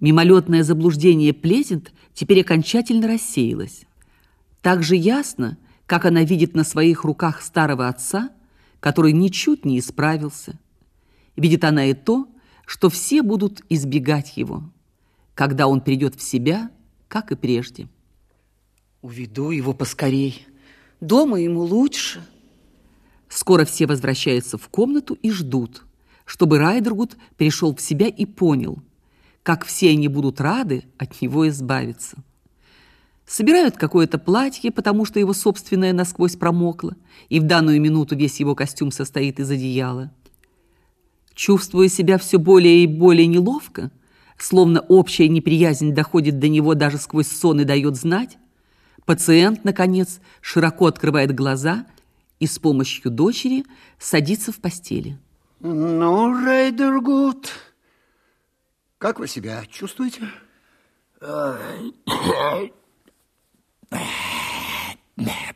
Мимолетное заблуждение Плезент теперь окончательно рассеялось. Так же ясно, как она видит на своих руках старого отца, который ничуть не исправился. Видит она и то, что все будут избегать его, когда он придет в себя, как и прежде. Уведу его поскорей. Дома ему лучше. Скоро все возвращаются в комнату и ждут, чтобы Райдергуд пришел в себя и понял, как все они будут рады от него избавиться. Собирают какое-то платье, потому что его собственное насквозь промокло, и в данную минуту весь его костюм состоит из одеяла. Чувствуя себя все более и более неловко, словно общая неприязнь доходит до него даже сквозь сон и дает знать, пациент, наконец, широко открывает глаза и с помощью дочери садится в постели. Ну, Рейдергуд, как вы себя чувствуете?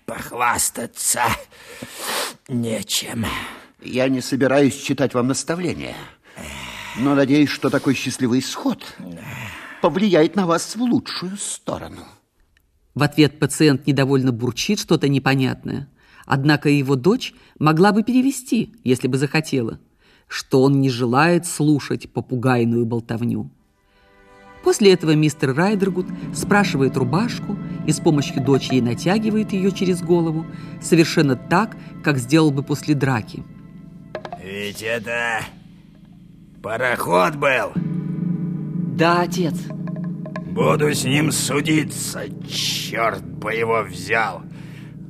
Похвастаться нечем. Я не собираюсь читать вам наставления, но надеюсь, что такой счастливый исход повлияет на вас в лучшую сторону. В ответ пациент недовольно бурчит что-то непонятное. Однако его дочь могла бы перевести, если бы захотела, что он не желает слушать попугайную болтовню. После этого мистер Райдергуд спрашивает рубашку и с помощью дочери натягивает ее через голову, совершенно так, как сделал бы после драки. Ведь это пароход был. Да, отец. Буду с ним судиться, черт бы его взял.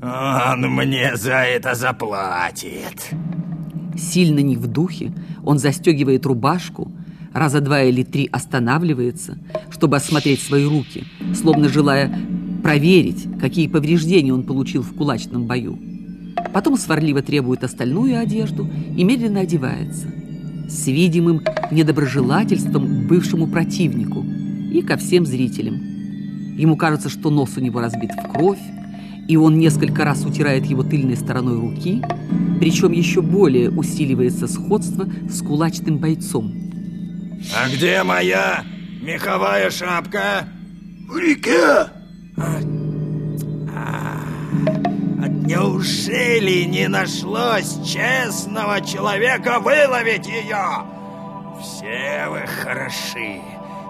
Он мне за это заплатит. Сильно не в духе, он застегивает рубашку, раза два или три останавливается, чтобы осмотреть свои руки, словно желая проверить, какие повреждения он получил в кулачном бою. Потом сварливо требует остальную одежду и медленно одевается. С видимым недоброжелательством к бывшему противнику и ко всем зрителям. Ему кажется, что нос у него разбит в кровь, и он несколько раз утирает его тыльной стороной руки, причем еще более усиливается сходство с кулачным бойцом. А где моя меховая шапка? В реке! А, а, неужели не нашлось честного человека выловить ее? Все вы хороши.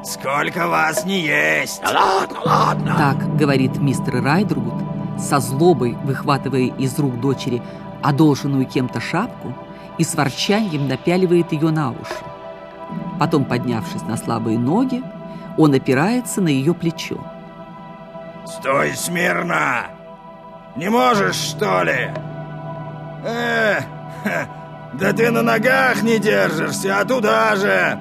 Сколько вас не есть? Да ладно, ладно. Так говорит мистер Райдруд, со злобой выхватывая из рук дочери одолженную кем-то шапку и с ворчанием напяливает ее на уши. Потом, поднявшись на слабые ноги, он опирается на ее плечо. Стой смирно! Не можешь, что ли? Э, да ты на ногах не держишься, а туда же!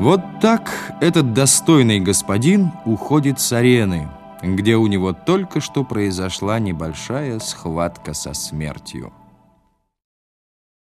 Вот так этот достойный господин уходит с арены, где у него только что произошла небольшая схватка со смертью.